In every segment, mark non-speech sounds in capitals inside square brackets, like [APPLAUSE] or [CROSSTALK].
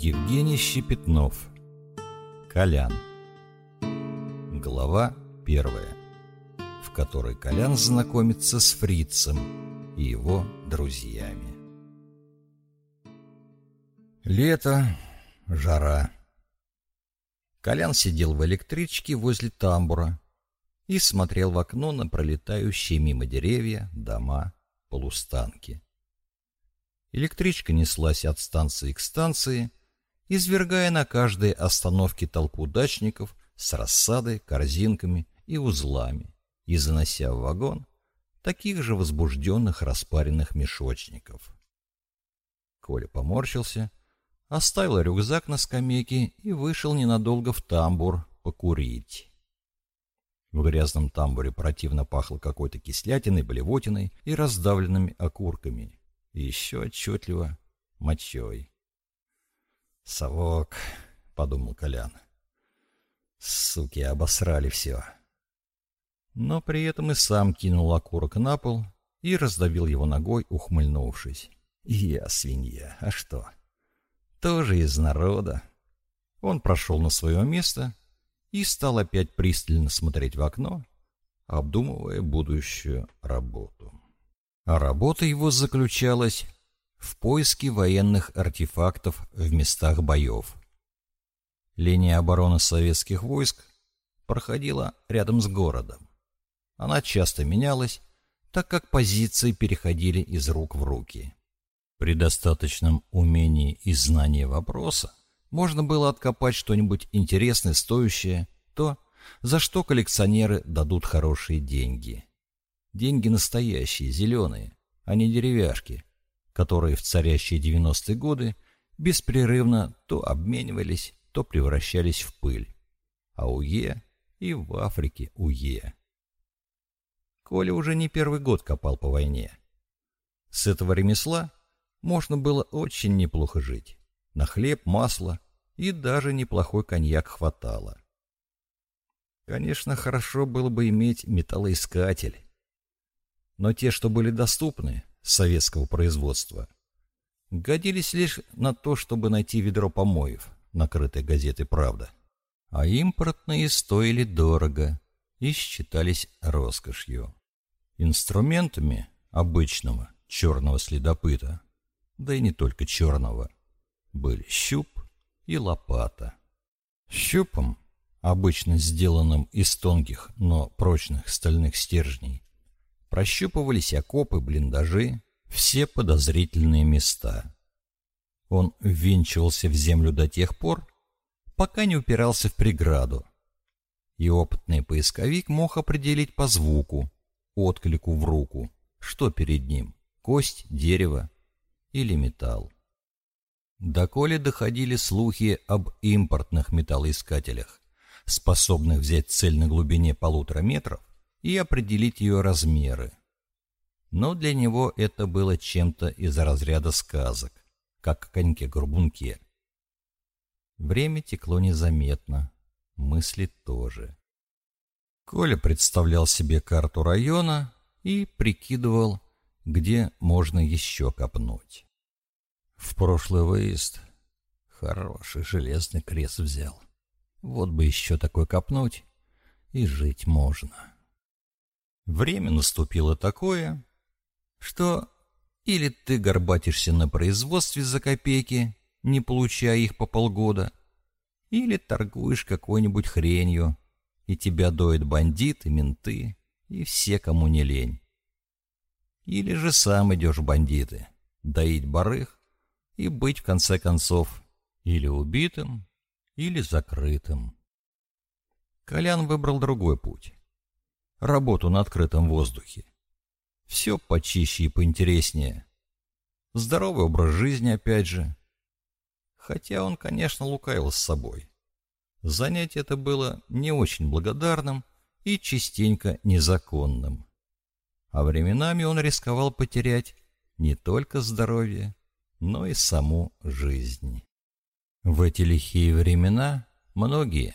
Евгений Щепетнов Колян Глава первая, в которой Колян знакомится с фрицем и его друзьями. Лето, жара. Колян сидел в электричке возле тамбура и смотрел в окно на пролетающие мимо деревья, дома, полустанки. Электричка неслась от станции к станции, извергая на каждой остановке толпу дачников с рассадой, корзинками и узлами и занося в вагон таких же возбужденных распаренных мешочников. Коля поморщился, оставил рюкзак на скамейке и вышел ненадолго в тамбур покурить. В грязном тамбуре противно пахло какой-то кислятиной, блевотиной и раздавленными окурками и еще отчетливо мочой. «Совок», — подумал Колян. «Суки, обосрали все». Но при этом и сам кинул окурок на пол и раздавил его ногой, ухмыльнувшись. «Я свинья, а что?» «Тоже из народа». Он прошел на свое место и стал опять пристально смотреть в окно, обдумывая будущую работу. А работа его заключалась в поиске военных артефактов в местах боев. Линия обороны советских войск проходила рядом с городом. Она часто менялась, так как позиции переходили из рук в руки. При достаточном умении и знании вопроса можно было откопать что-нибудь интересное, стоящее, то, за что коллекционеры дадут хорошие деньги. Деньги настоящие, зеленые, а не деревяшки, которые в царящие 90-е годы беспрерывно то обменивались, то превращались в пыль. А УЕ и в Африке УЕ. Коля уже не первый год копал по войне. С этого ремесла можно было очень неплохо жить. На хлеб, масло и даже неплохой коньяк хватало. Конечно, хорошо было бы иметь металлоискатель, но те, что были доступны, советского производства, годились лишь на то, чтобы найти ведро помоев, накрытое газетой «Правда». А импортные стоили дорого и считались роскошью. Инструментами обычного черного следопыта, да и не только черного, были щуп и лопата. Щупом, обычно сделанным из тонких, но прочных стальных стержней, Прощупывались окопы, блиндажи, все подозрительные места. Он ввинчивался в землю до тех пор, пока не упирался в преграду. И опытный поисковик мог определить по звуку, отклику в руку, что перед ним — кость, дерево или металл. До Коли доходили слухи об импортных металлоискателях, способных взять цель на глубине полутора метров и определить ее размеры. Но для него это было чем-то из разряда сказок, как о коньке-горбунке. Время текло незаметно, мысли тоже. Коля представлял себе карту района и прикидывал, где можно еще копнуть. В прошлый выезд хороший железный крест взял. Вот бы еще такой копнуть, и жить можно. Время наступило такое, что или ты горбатишься на производстве за копейки, не получая их по полгода, или торгуешь какой-нибудь хренью, и тебя доят бандиты, менты и все, кому не лень. Или же сам идешь бандиты, доить барых и быть, в конце концов, или убитым, или закрытым. Колян выбрал другой путь работу на открытом воздухе. Все почище и поинтереснее. Здоровый образ жизни опять же. Хотя он, конечно, лукавил с собой. Занятие это было не очень благодарным и частенько незаконным. А временами он рисковал потерять не только здоровье, но и саму жизнь. В эти лихие времена многие,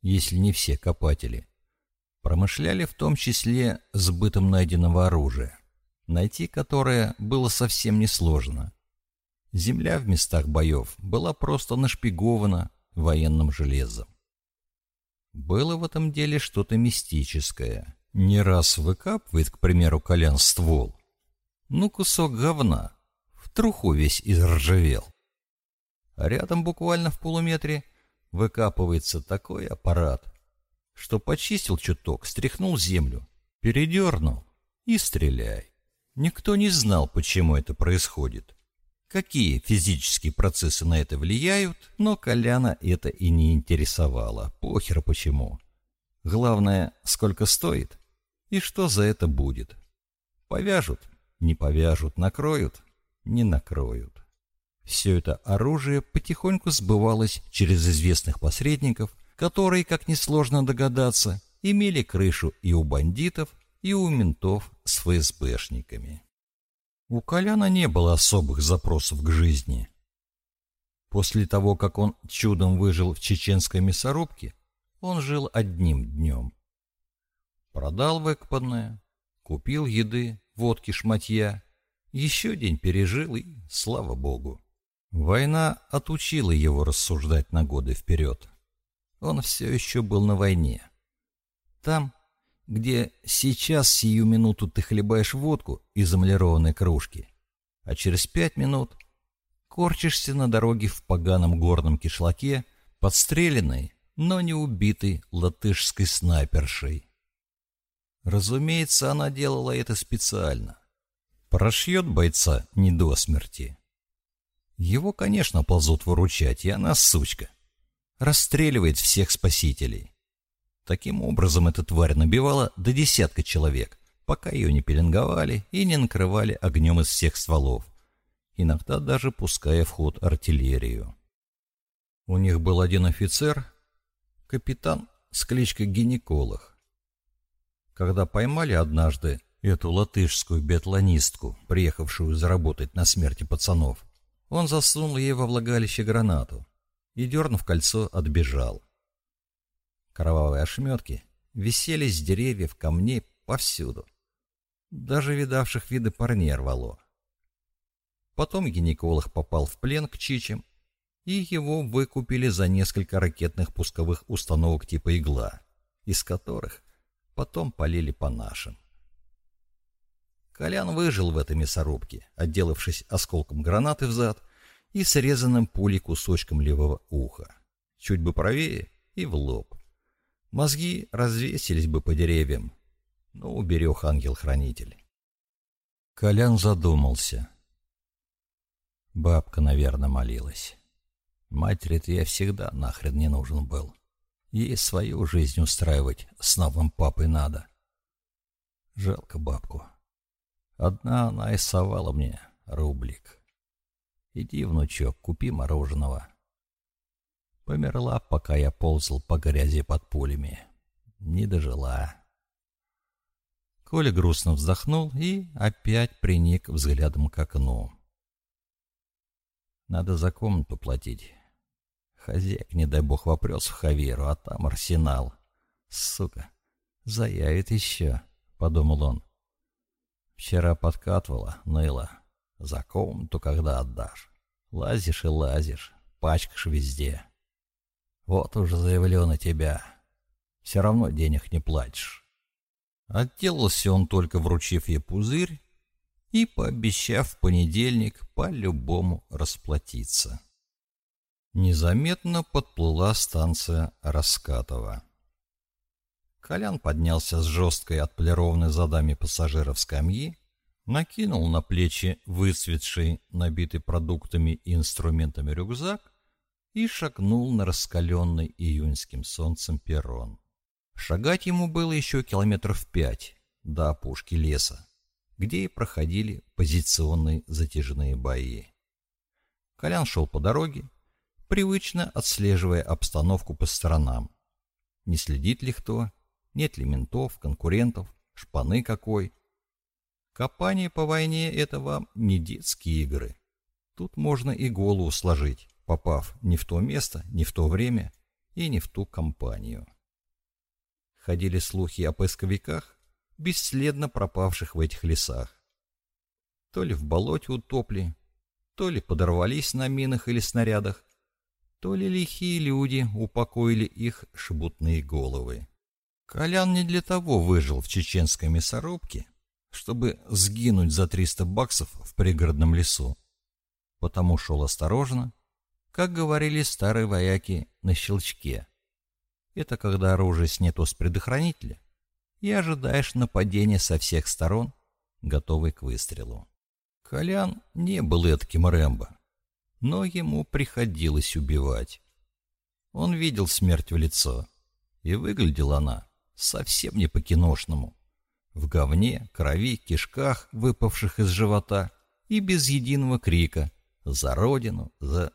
если не все копатели, Промышляли в том числе сбытом найденного оружия, найти которое было совсем несложно. Земля в местах боев была просто нашпигована военным железом. Было в этом деле что-то мистическое. Не раз выкапывает, к примеру, колян ствол. Ну, кусок говна. В труху весь изржавел. А рядом, буквально в полуметре, выкапывается такой аппарат, что почистил чуток, стряхнул землю, передернул и стреляй. Никто не знал, почему это происходит. Какие физические процессы на это влияют, но Коляна это и не интересовало. Похер почему. Главное, сколько стоит и что за это будет. Повяжут, не повяжут, накроют, не накроют. Все это оружие потихоньку сбывалось через известных посредников, которые, как несложно догадаться, имели крышу и у бандитов, и у ментов с ФСБшниками. У Коляна не было особых запросов к жизни. После того, как он чудом выжил в чеченской мясорубке, он жил одним днем. Продал выкопанное, купил еды, водки, шматья, еще день пережил и, слава богу. Война отучила его рассуждать на годы вперед. Он все еще был на войне. Там, где сейчас сию минуту ты хлебаешь водку из эмалированной кружки, а через пять минут корчишься на дороге в поганом горном кишлаке, подстреленной, но не убитой латышской снайпершей. Разумеется, она делала это специально. Прошьет бойца не до смерти. Его, конечно, ползут выручать, и она сучка. Расстреливает всех спасителей. Таким образом, эта тварь набивала до десятка человек, пока ее не пеленговали и не накрывали огнем из всех стволов, иногда даже пуская в ход артиллерию. У них был один офицер, капитан с кличкой Гинеколог. Когда поймали однажды эту латышскую бетлонистку, приехавшую заработать на смерти пацанов, он засунул ей во влагалище гранату и, дернув кольцо, отбежал. Кровавые ошметки висели с деревьев, камней повсюду. Даже видавших виды парней рвало. Потом гинеколог попал в плен к чичам, и его выкупили за несколько ракетных пусковых установок типа «Игла», из которых потом полили по нашим. Колян выжил в этой мясорубке, отделавшись осколком гранаты в зад и срезанным пулей кусочком левого уха. Чуть бы правее и в лоб. Мозги развесились бы по деревьям, но уберег ангел-хранитель. Колян задумался. Бабка, наверное, молилась. Матери-то я всегда нахрен не нужен был. Ей свою жизнь устраивать с новым папой надо. Жалко бабку. Одна она и совала мне рублик. Иди, внучок, купи мороженого. Померла, пока я ползал по грязи под пулями. Не дожила. Коля грустно вздохнул и опять приник взглядом к окну. Надо за комнату платить. Хозяйка, не дай бог, вопрется в Хаверу, а там арсенал. Сука, заявит еще, — подумал он. Вчера подкатывала, ныла. За комнату когда отдашь? Лазишь и лазишь, пачкаешь везде. Вот уже заявлю на тебя. Все равно денег не платишь. Отделался он только вручив ей пузырь и пообещав в понедельник по-любому расплатиться. Незаметно подплыла станция Раскатова. Колян поднялся с жесткой отполированной задами пассажиров скамьи, накинул на плечи выцветший, набитый продуктами и инструментами рюкзак и шагнул на раскаленный июньским солнцем перрон. Шагать ему было еще километров пять до опушки леса, где и проходили позиционные затяжные бои. Колян шел по дороге, привычно отслеживая обстановку по сторонам. Не следит ли кто, нет ли ментов, конкурентов, шпаны какой. Копание по войне — это вам не детские игры. Тут можно и голову сложить, попав не в то место, не в то время и не в ту компанию. Ходили слухи о поисковиках, бесследно пропавших в этих лесах. То ли в болоте утопли, то ли подорвались на минах или снарядах, то ли лихие люди упокоили их шебутные головы. Колян не для того выжил в чеченской мясорубке, чтобы сгинуть за 300 баксов в пригородном лесу. Потому шел осторожно, как говорили старые вояки, на щелчке. Это когда оружие снято с предохранителя, и ожидаешь нападения со всех сторон, готовый к выстрелу. Колян не был этким Рэмбо, но ему приходилось убивать. Он видел смерть в лицо, и выглядела она совсем не по-киношному. В говне, крови, кишках, выпавших из живота, и без единого крика «За родину! За...»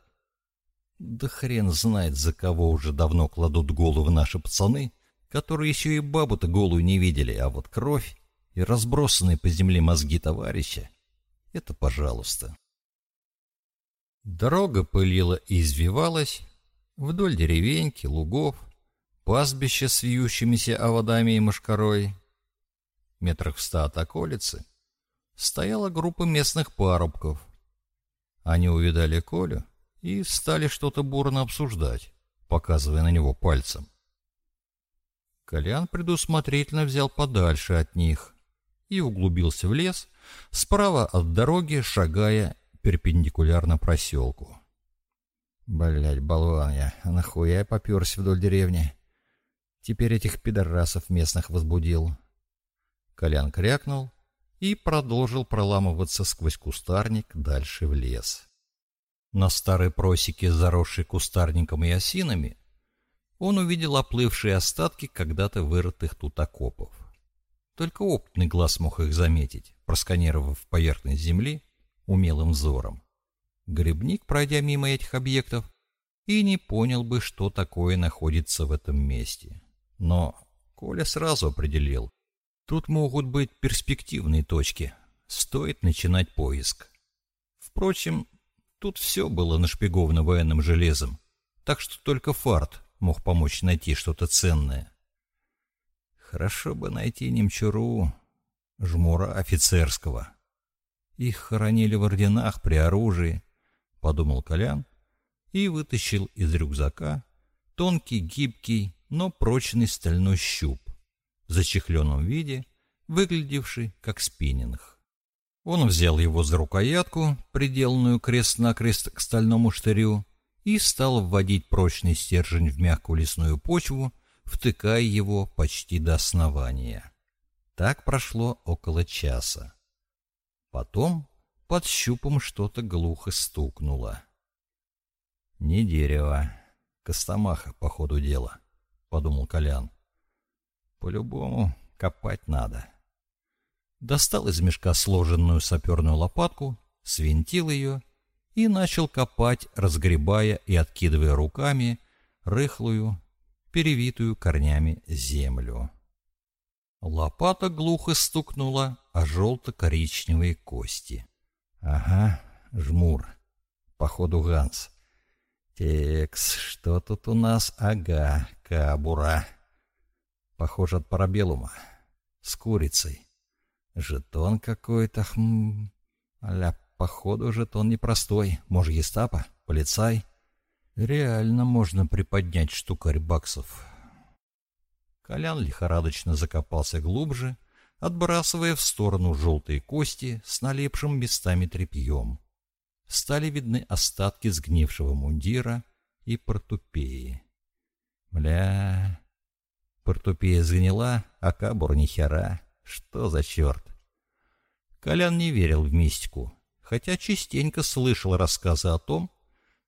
Да хрен знает, за кого уже давно кладут головы наши пацаны, которые еще и бабу-то голую не видели, а вот кровь и разбросанные по земле мозги товарища — это пожалуйста. Дорога пылила и извивалась вдоль деревеньки, лугов, пастбища с вьющимися оводами и мошкарой. Метрах в ста от околицы стояла группа местных парубков. Они увидали Колю и стали что-то бурно обсуждать, показывая на него пальцем. Колян предусмотрительно взял подальше от них и углубился в лес, справа от дороги, шагая перпендикулярно проселку. Блять, болван я, нахуя я поперся вдоль деревни? Теперь этих пидорасов местных возбудил. Колян крякнул и продолжил проламываться сквозь кустарник дальше в лес. На старой просеке, заросшей кустарником и осинами, он увидел оплывшие остатки когда-то вырытых тут окопов. Только опытный глаз мог их заметить, просканировав поверхность земли умелым взором. Грибник, пройдя мимо этих объектов, и не понял бы, что такое находится в этом месте. Но Коля сразу определил, тут могут быть перспективные точки, стоит начинать поиск. Впрочем, Тут все было нашпиговано военным железом, так что только фарт мог помочь найти что-то ценное. Хорошо бы найти немчуру, жмура офицерского. Их хоронили в орденах при оружии, — подумал Колян и вытащил из рюкзака тонкий, гибкий, но прочный стальной щуп в зачехленном виде, выглядевший как спиннинг. Он взял его за рукоятку, приделанную крест-накрест к стальному штырю, и стал вводить прочный стержень в мягкую лесную почву, втыкая его почти до основания. Так прошло около часа. Потом под щупом что-то глухо стукнуло. «Не дерево. Костомаха, по ходу дела», — подумал Колян. «По-любому копать надо» достал из мешка сложенную саперную лопатку, свинтил ее и начал копать, разгребая и откидывая руками рыхлую, перевитую корнями землю. Лопата глухо стукнула о желто-коричневые кости. Ага, жмур. Походу Ганс. Текс, что тут у нас? Ага, кабура. Похоже от парабеллума. С курицей. Жетон какой-то, хм... Аля, походу, жетон непростой. Может, гестапо? Полицай? Реально можно приподнять штукарь баксов. Колян лихорадочно закопался глубже, отбрасывая в сторону желтые кости с налепшим местами тряпьем. Стали видны остатки сгнившего мундира и портупеи. Бля... Портупея сгнила, а кабур ни хера. Что за черт? Колян не верил в мистику, хотя частенько слышал рассказы о том,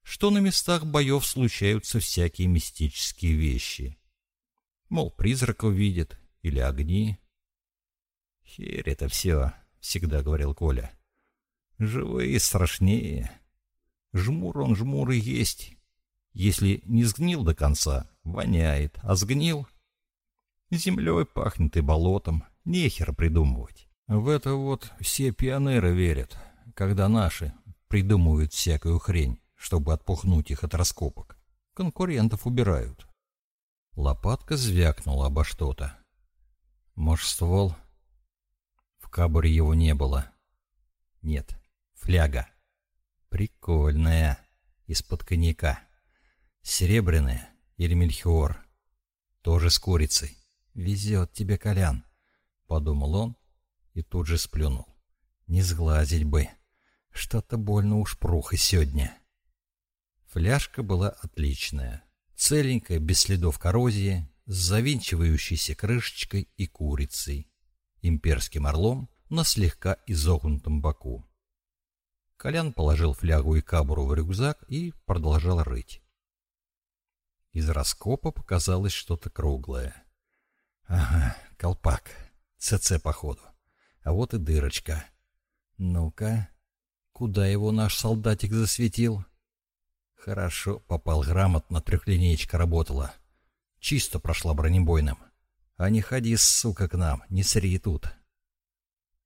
что на местах боев случаются всякие мистические вещи. Мол, призраков видят или огни. «Херь это все», — всегда говорил Коля. «Живые страшнее. Жмур он жмур и есть. Если не сгнил до конца, воняет, а сгнил — землей пахнет и болотом, Нехер придумывать. В это вот все пионеры верят, когда наши придумывают всякую хрень, чтобы отпухнуть их от раскопок. Конкурентов убирают. Лопатка звякнула обо что-то. Может, ствол? В кабуре его не было. Нет, фляга. Прикольная. Из-под коньяка. Серебряная или мельхиор. Тоже с курицей. Везет тебе, Колян, подумал он и тут же сплюнул. Не сглазить бы. Что-то больно уж прухо сегодня. Фляжка была отличная. Целенькая, без следов коррозии, с завинчивающейся крышечкой и курицей. Имперским орлом на слегка изогнутом боку. Колян положил флягу и кабуру в рюкзак и продолжал рыть. Из раскопа показалось что-то круглое. Ага, колпак. ЦЦ, походу. А вот и дырочка. Ну-ка, куда его наш солдатик засветил? Хорошо, попал грамотно, трехлинеечка работала. Чисто прошла бронебойным. А не ходи, сука, к нам, не сри тут.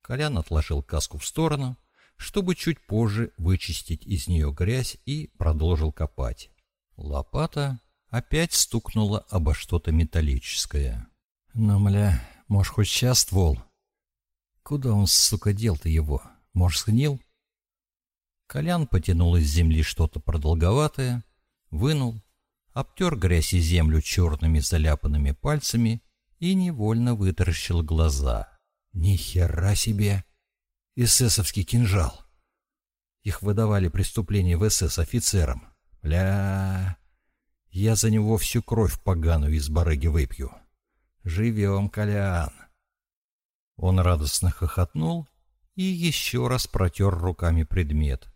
Колян отложил каску в сторону, чтобы чуть позже вычистить из нее грязь и продолжил копать. Лопата опять стукнула обо что-то металлическое. Ну, мля, может, хоть сейчас ствол? Куда он, сука, дел-то его? Может, сгнил? Колян потянул из земли что-то продолговатое, вынул, обтер грязь и землю черными заляпанными пальцами и невольно вытаращил глаза. Ни хера себе! Эсэсовский кинжал! Их выдавали преступления в СС офицерам. Бля... Я за него всю кровь поганую из барыги выпью. Живем, Колян. Он радостно хохотнул и еще раз протер руками предмет.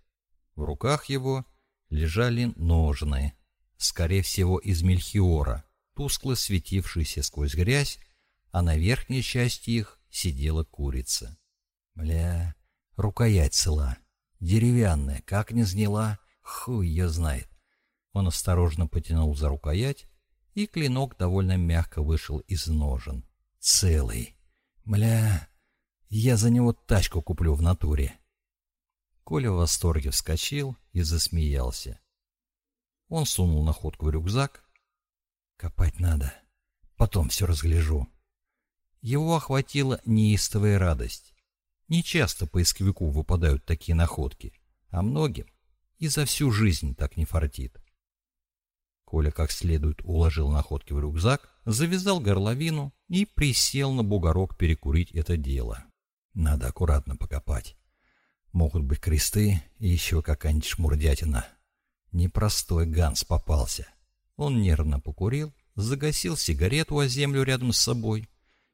В руках его лежали ножны, скорее всего из мельхиора, тускло светившиеся сквозь грязь, а на верхней части их сидела курица. Бля, рукоять цела, деревянная, как не сгнила, хуй ее знает. Он осторожно потянул за рукоять, и клинок довольно мягко вышел из ножен. Целый. Бля, я за него тачку куплю в натуре. Коля в восторге вскочил и засмеялся. Он сунул находку в рюкзак. Копать надо. Потом все разгляжу. Его охватила неистовая радость. Не часто поисковику выпадают такие находки, а многим и за всю жизнь так не фартит. Коля как следует уложил находки в рюкзак, завязал горловину и присел на бугорок перекурить это дело. Надо аккуратно покопать. Могут быть кресты и еще какая-нибудь шмурдятина. Непростой Ганс попался. Он нервно покурил, загасил сигарету о землю рядом с собой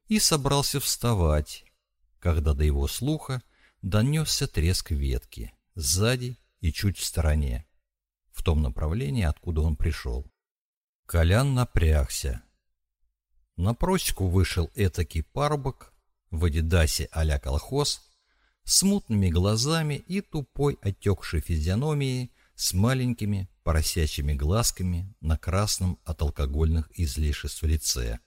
и собрался вставать, когда до его слуха донесся треск ветки сзади и чуть в стороне, в том направлении, откуда он пришел. Колян напрягся. На просеку вышел этакий парубок в адидасе а-ля колхоз с мутными глазами и тупой отекшей физиономией с маленькими поросячьими глазками на красном от алкогольных излишеств лице.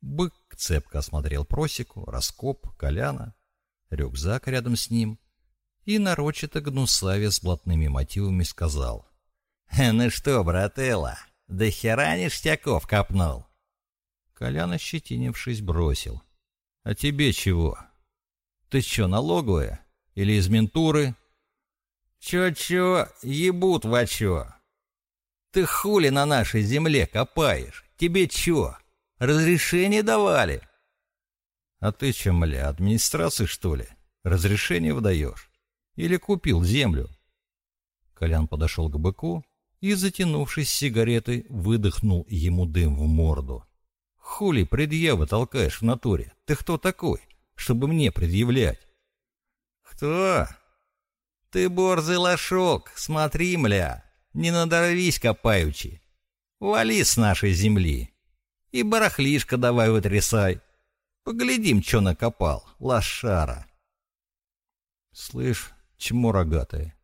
Бык цепко осмотрел просеку, раскоп, коляна, рюкзак рядом с ним и нарочито гнусаве с блатными мотивами сказал. «Ну что, брателла, до хера ништяков копнул?» Колян, ощетинившись, бросил. «А тебе чего?» Ты что, налоговая? Или из ментуры? Чё-чё, ебут во чё? Ты хули на нашей земле копаешь? Тебе чё, разрешение давали? А ты чё, мля, администрации, что ли? Разрешение выдаешь? Или купил землю? Колян подошел к быку и, затянувшись сигаретой, выдохнул ему дым в морду. Хули предъявы толкаешь в натуре? Ты кто такой? чтобы мне предъявлять. Кто? Ты борзый лошок, смотри, мля, не надорвись копаючи. Вали с нашей земли. И барахлишко давай вытрясай. Поглядим, что накопал, лошара. Слышь, чмо рогатое,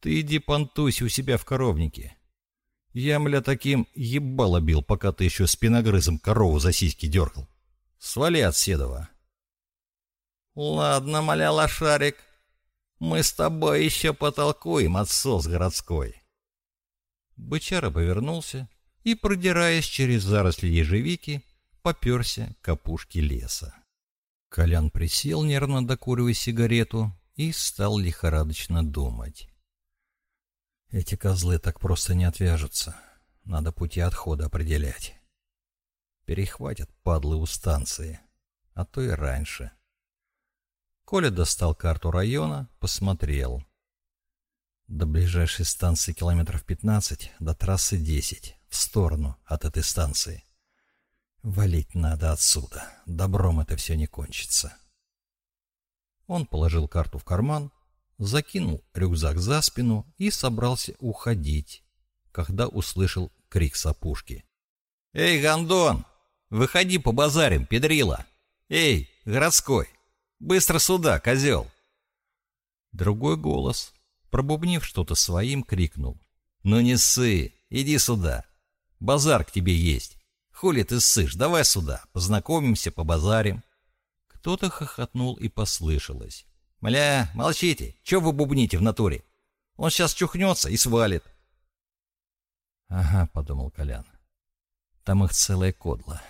ты иди понтуйся у себя в коровнике. Я, мля, таким ебало бил, пока ты еще спиногрызом корову за сиськи дергал. Свали от Седова. «Ладно, моля лошарик, мы с тобой еще потолкуем, отсос городской». Бычара повернулся и, продираясь через заросли ежевики, поперся к опушке леса. Колян присел, нервно докуривая сигарету, и стал лихорадочно думать. Эти козлы так просто не отвяжутся. Надо пути отхода определять. Перехватят падлы у станции, а то и раньше. Коля достал карту района, посмотрел. До ближайшей станции километров 15, до трассы 10, в сторону от этой станции. Валить надо отсюда, добром это все не кончится. Он положил карту в карман, закинул рюкзак за спину и собрался уходить, когда услышал крик с. «Эй, Гандон, выходи по базарим, педрила! Эй, городской, быстро сюда, козел!» Другой голос, пробубнив что-то своим, крикнул. «Ну не ссы, иди сюда, базар к тебе есть. Хули ты ссышь, давай сюда, познакомимся, побазарим». Кто-то хохотнул и послышалось. «Мля, молчите, чё вы бубните в натуре? Он сейчас чухнется и свалит». «Ага», — подумал Колян, — «там их целая кодла.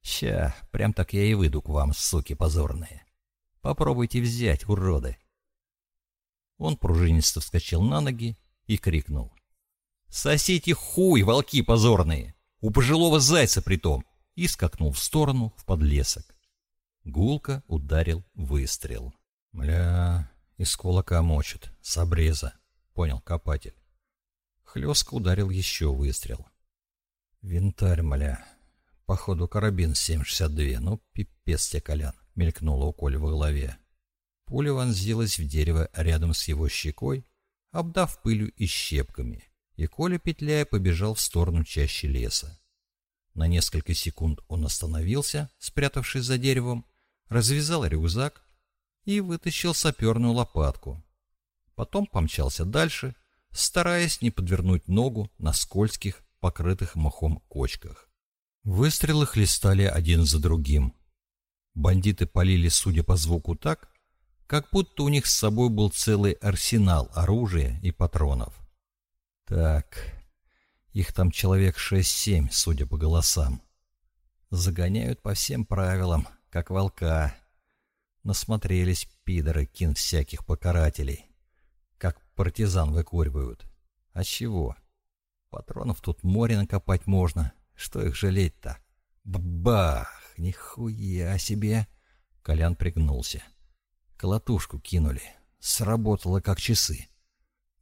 Ща, прям так я и выйду к вам, суки позорные. Попробуйте взять, уроды». Он пружинисто вскочил на ноги и крикнул. «Сосите хуй, волки позорные! У пожилого зайца притом!» и скакнул в сторону в подлесок. Гулко ударил выстрел. «Мля, из кулака мочит, с обреза», — понял копатель. Хлестко ударил еще выстрел. «Винтарь, мля, походу карабин 7,62, ну пипец тебе, Колян», — мелькнуло у Коли в голове. Пуля вонзилась в дерево рядом с его щекой, обдав пылью и щепками, и Коля, петляя, побежал в сторону чащи леса. На несколько секунд он остановился, спрятавшись за деревом, развязал рюкзак и вытащил саперную лопатку. Потом помчался дальше, стараясь не подвернуть ногу на скользких, покрытых мохом кочках. Выстрелы хлестали один за другим. Бандиты полили, судя по звуку, так, как будто у них с собой был целый арсенал оружия и патронов. Так, их там человек шесть-семь, судя по голосам. Загоняют по всем правилам, как волка. Насмотрелись пидоры кин всяких покарателей. Как партизан выкуривают. А чего? Патронов тут море накопать можно. Что их жалеть-то? Бах! Нихуя себе! Колян пригнулся. Колотушку кинули. Сработало как часы.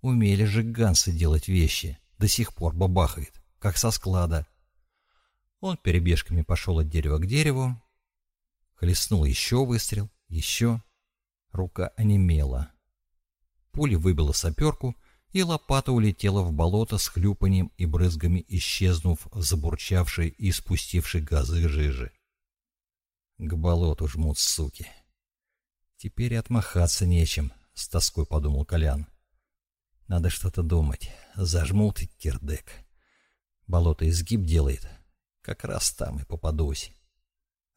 Умели же гансы делать вещи. До сих пор бабахает, как со склада. Он перебежками пошел от дерева к дереву, Хлестнул еще выстрел, еще. Рука онемела. Пуля выбила саперку, и лопата улетела в болото с хлюпанием и брызгами, исчезнув в забурчавшей и спустившей газы жижи. К болоту жмут, суки. Теперь отмахаться нечем, с тоской подумал Колян. Надо что-то думать. Зажмут и кирдык. Болото изгиб делает. Как раз там и попадусь.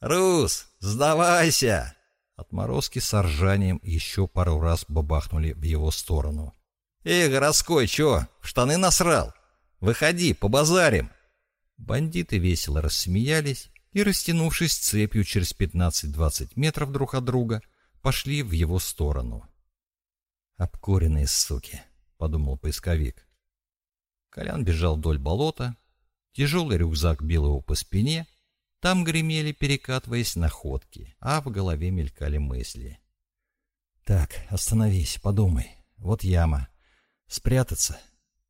«Рус, сдавайся!» Отморозки с ржанием еще пару раз бабахнули в его сторону. «Эй, городской, чё, штаны насрал? Выходи, побазарим!» Бандиты весело рассмеялись и, растянувшись цепью через 15-20 метров друг от друга, пошли в его сторону. «Обкуренные суки», — подумал поисковик. Колян бежал вдоль болота, тяжелый рюкзак бил его по спине — там гремели, перекатываясь находки, а в голове мелькали мысли. «Так, остановись, подумай. Вот яма. Спрятаться?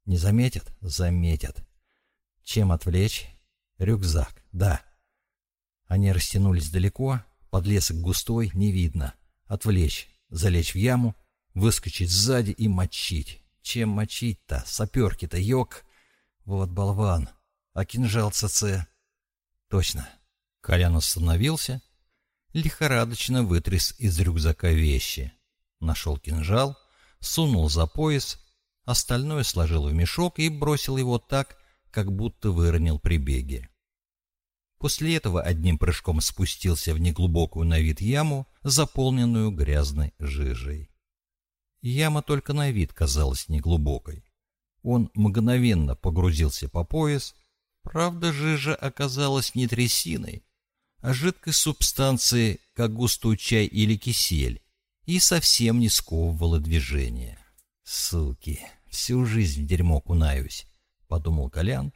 Не заметят? Заметят. Чем отвлечь? Рюкзак, да. Они растянулись далеко, подлесок густой, не видно. Отвлечь, залечь в яму, выскочить сзади и мочить. Чем мочить-то? Саперки-то, йог. Вот болван. А кинжал ЦЦ? Точно, Колян остановился, лихорадочно вытряс из рюкзака вещи. Нашел кинжал, сунул за пояс, остальное сложил в мешок и бросил его так, как будто выронил при беге. После этого одним прыжком спустился в неглубокую на вид яму, заполненную грязной жижей. Яма только на вид казалась неглубокой. Он мгновенно погрузился по пояс, правда жижа оказалась не трясиной, а жидкой субстанции, как густой чай или кисель, и совсем не сковывало движение. «Суки, всю жизнь в дерьмо кунаюсь», — подумал Колян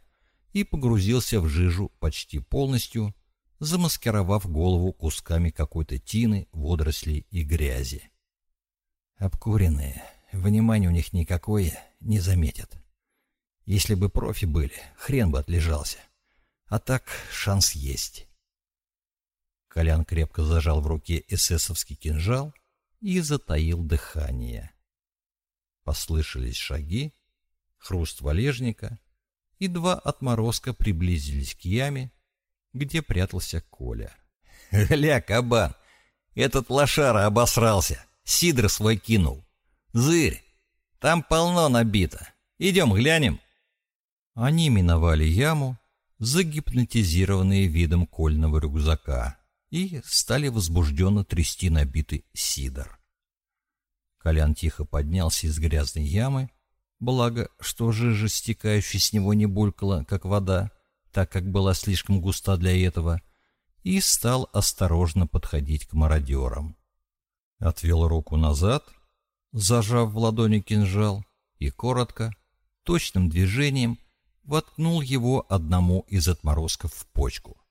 и погрузился в жижу почти полностью, замаскировав голову кусками какой-то тины, водорослей и грязи. Обкуренные, внимания у них никакое, не заметят. Если бы профи были, хрен бы отлежался. А так шанс есть. Колян крепко зажал в руке эсэсовский кинжал и затаил дыхание. Послышались шаги, хруст валежника, и два отморозка приблизились к яме, где прятался Коля. [LAUGHS] «Гля, кабан! Этот лошара обосрался, сидр свой кинул. Зырь, там полно набито. Идем глянем». Они миновали яму, загипнотизированные видом кольного рюкзака, и стали возбужденно трясти набитый сидр. Колян тихо поднялся из грязной ямы, благо, что жижа, стекающая с него, не булькала, как вода, так как была слишком густа для этого, и стал осторожно подходить к мародерам. Отвел руку назад, зажав в ладони кинжал, и коротко, точным движением воткнул его одному из отморозков в почку.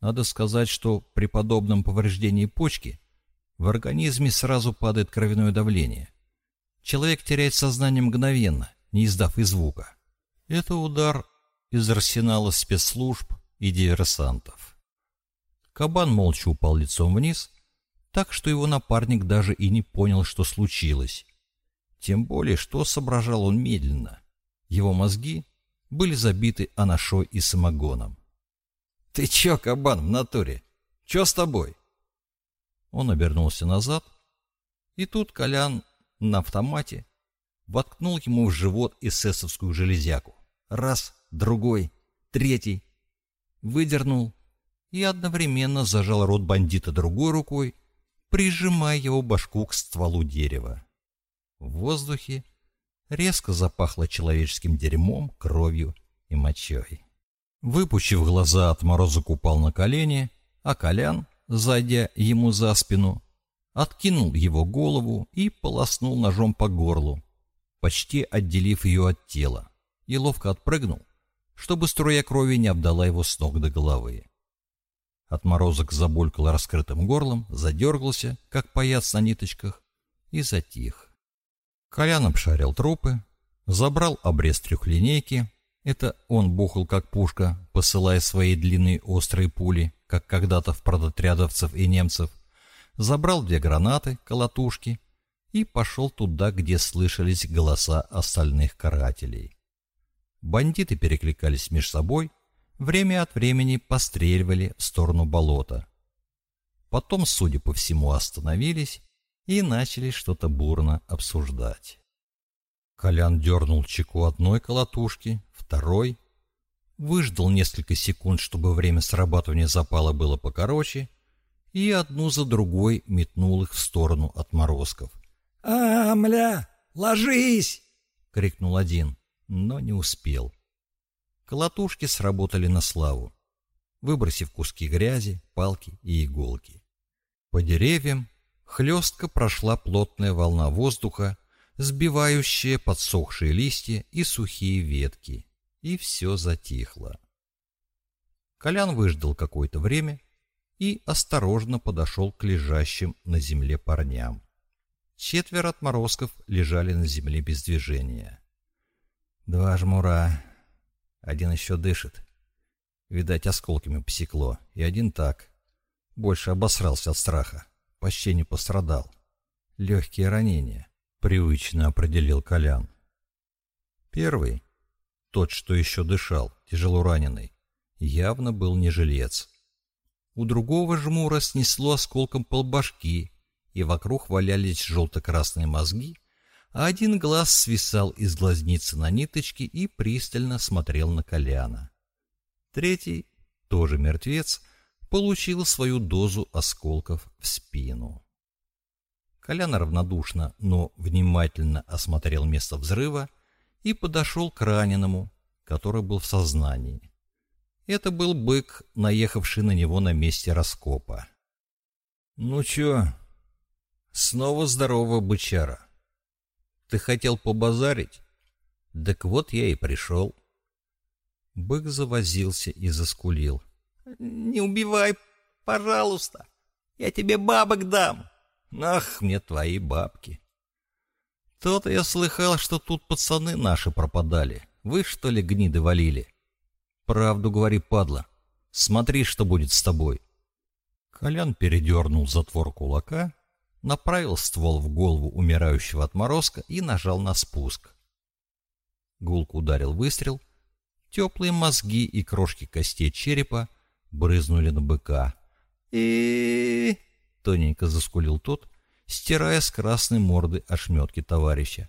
Надо сказать, что при подобном повреждении почки в организме сразу падает кровяное давление. Человек теряет сознание мгновенно, не издав и звука. Это удар из арсенала спецслужб и диверсантов. Кабан молча упал лицом вниз, так что его напарник даже и не понял, что случилось. Тем более, что соображал он медленно. Его мозги были забиты анашой и самогоном. «Ты чё, кабан, в натуре? Чё с тобой?» Он обернулся назад, и тут Колян на автомате воткнул ему в живот эсэсовскую железяку. Раз, другой, третий. Выдернул и одновременно зажал рот бандита другой рукой, прижимая его башку к стволу дерева. В воздухе резко запахло человеческим дерьмом, кровью и мочой. Выпучив глаза, отморозок упал на колени, а Колян, зайдя ему за спину, откинул его голову и полоснул ножом по горлу, почти отделив ее от тела, и ловко отпрыгнул, чтобы струя крови не обдала его с ног до головы. Отморозок забулькал раскрытым горлом, задергался, как паяц на ниточках, и затих. Колян обшарил трупы, забрал обрез трехлинейки, это он бухал как пушка, посылая свои длинные острые пули, как когда-то в продотрядовцев и немцев, забрал две гранаты, колотушки и пошел туда, где слышались голоса остальных карателей. Бандиты перекликались между собой, время от времени постреливали в сторону болота. Потом, судя по всему, остановились и начали что-то бурно обсуждать. Колян дернул чеку одной колотушки, второй, выждал несколько секунд, чтобы время срабатывания запала было покороче, и одну за другой метнул их в сторону отморозков. «А, мля, ложись!» — крикнул один, но не успел. Колотушки сработали на славу, выбросив куски грязи, палки и иголки. По деревьям хлестко прошла плотная волна воздуха, сбивающая подсохшие листья и сухие ветки, и все затихло. Колян выждал какое-то время и осторожно подошел к лежащим на земле парням. Четверо отморозков лежали на земле без движения. Два жмура. Один еще дышит. Видать, осколками посекло. И один так. Больше обосрался от страха. Почти не пострадал. Легкие ранения. Привычно определил Колян. Первый тот, что еще дышал, тяжело раненый, явно был не жилец. У другого жмура снесло осколком полбашки, и вокруг валялись желто-красные мозги, а один глаз свисал из глазницы на ниточке и пристально смотрел на Коляна. Третий, тоже мертвец, получил свою дозу осколков в спину. Колян равнодушно, но внимательно осмотрел место взрыва и подошел к раненому, который был в сознании. Это был бык, наехавший на него на месте раскопа. «Ну чё, Снова здорово, бычара. Ты хотел побазарить? Так вот я и пришел. Бык завозился и заскулил. Не убивай, пожалуйста. Я тебе бабок дам. Ах, мне твои бабки. То-то я слыхал, что тут пацаны наши пропадали. Вы, что ли, гниды валили? Правду говори, падла. Смотри, что будет с тобой. Колян передернул затвор кулака, направил ствол в голову умирающего отморозка и нажал на спуск. Гулко ударил выстрел. Теплые мозги и крошки костей черепа брызнули на быка. и тоненько заскулил тот, стирая с красной морды ошметки товарища.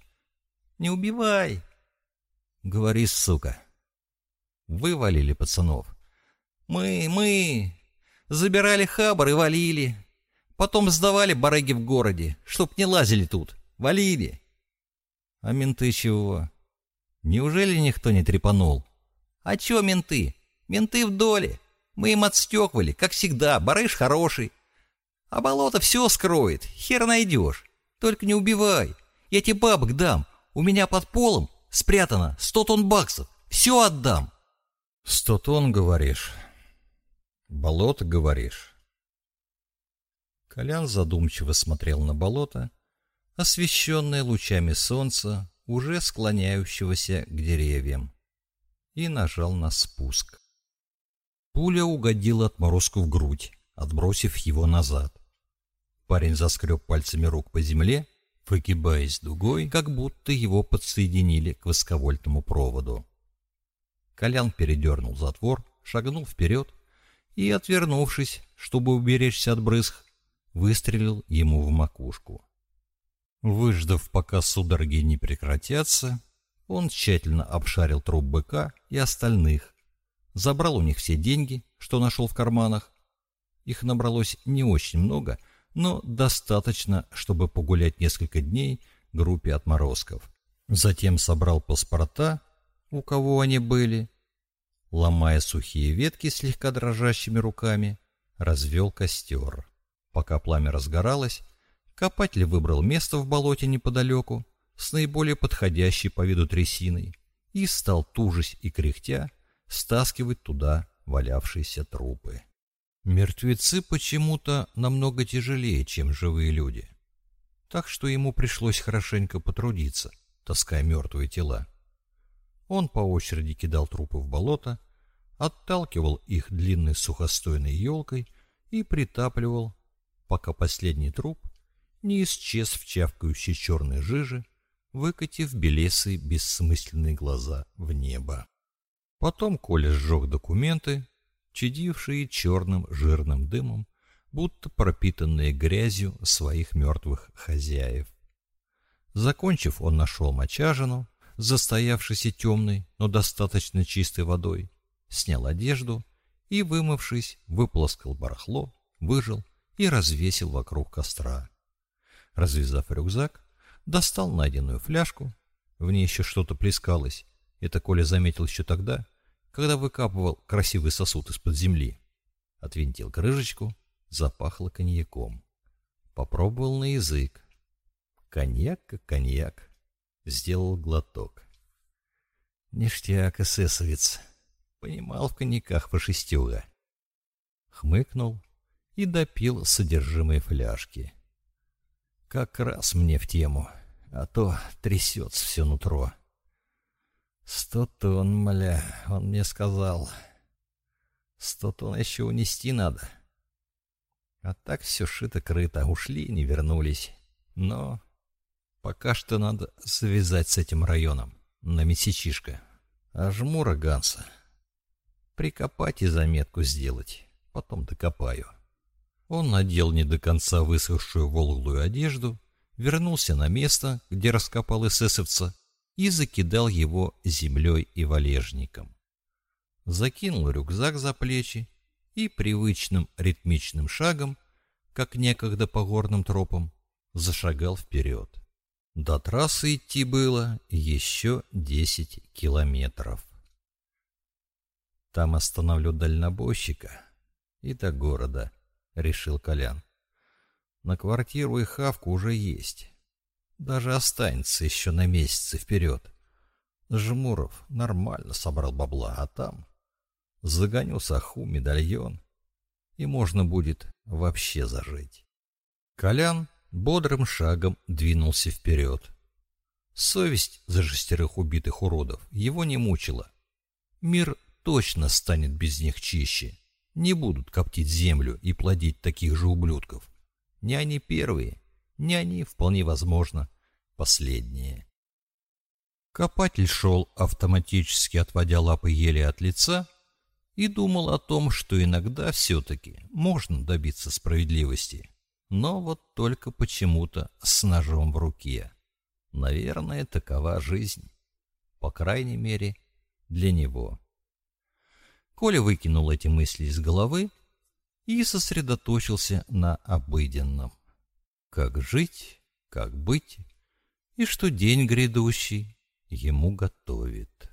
«Не убивай!» «Говори, сука!» «Вы валили пацанов?» «Мы, мы! Забирали хабар и валили. Потом сдавали барыги в городе, чтоб не лазили тут. Валили!» «А менты чего? Неужели никто не трепанул?» «А чё менты? Менты в доле. Мы им отстёкивали, как всегда, барыш хороший. А болото все скроет, хер найдешь. Только не убивай. Я тебе бабок дам. У меня под полом спрятано сто тонн баксов. Все отдам. Сто тонн, говоришь? Болото, говоришь? Колян задумчиво смотрел на болото, освещенное лучами солнца, уже склоняющегося к деревьям, и нажал на спуск. Пуля угодила отморозку в грудь отбросив его назад. Парень заскреб пальцами рук по земле, выгибаясь дугой, как будто его подсоединили к высоковольтному проводу. Колян передернул затвор, шагнул вперед и, отвернувшись, чтобы уберечься от брызг, выстрелил ему в макушку. Выждав, пока судороги не прекратятся, он тщательно обшарил труп быка и остальных, забрал у них все деньги, что нашел в карманах, их набралось не очень много, но достаточно, чтобы погулять несколько дней группе отморозков. Затем собрал паспорта, у кого они были, ломая сухие ветки слегка дрожащими руками, развел костер. Пока пламя разгоралось, копатель выбрал место в болоте неподалеку, с наиболее подходящей по виду трясиной, и стал тужись и кряхтя стаскивать туда валявшиеся трупы. Мертвецы почему-то намного тяжелее, чем живые люди. Так что ему пришлось хорошенько потрудиться, таская мертвые тела. Он по очереди кидал трупы в болото, отталкивал их длинной сухостойной елкой и притапливал, пока последний труп не исчез в чавкающей черной жиже, выкатив белесые бессмысленные глаза в небо. Потом Коля сжег документы, чадившие черным жирным дымом, будто пропитанные грязью своих мертвых хозяев. Закончив, он нашел мочажину, застоявшейся темной, но достаточно чистой водой, снял одежду и, вымывшись, выполоскал барахло, выжил и развесил вокруг костра. Развязав рюкзак, достал найденную фляжку, в ней еще что-то плескалось, это Коля заметил еще тогда, когда выкапывал красивый сосуд из-под земли. Отвинтил крышечку, запахло коньяком. Попробовал на язык. Коньяк как коньяк. Сделал глоток. Ништяк, эсэсовец. Понимал в коньяках фашистюга. Хмыкнул и допил содержимое фляжки. Как раз мне в тему, а то трясется все нутро. Сто тонн, мля, он мне сказал. Сто тонн еще унести надо. А так все шито-крыто, ушли не вернулись. Но пока что надо завязать с этим районом, на месячишко. А жмура Ганса. Прикопать и заметку сделать, потом докопаю. Он надел не до конца высохшую волглую одежду, вернулся на место, где раскопал эсэсовца, и закидал его землей и валежником. Закинул рюкзак за плечи и привычным ритмичным шагом, как некогда по горным тропам, зашагал вперед. До трассы идти было еще десять километров. Там остановлю дальнобойщика и до города, решил Колян. На квартиру и хавку уже есть. Даже останется еще на месяцы вперед. Жмуров нормально собрал бабла, а там загоню саху, медальон, и можно будет вообще зажить. Колян бодрым шагом двинулся вперед. Совесть за шестерых убитых уродов его не мучила. Мир точно станет без них чище. Не будут коптить землю и плодить таких же ублюдков. Не они первые, не они, вполне возможно, последние. Копатель шел, автоматически отводя лапы ели от лица, и думал о том, что иногда все-таки можно добиться справедливости, но вот только почему-то с ножом в руке. Наверное, такова жизнь. По крайней мере, для него. Коля выкинул эти мысли из головы и сосредоточился на обыденном. Как жить, как быть, и что день грядущий ему готовит.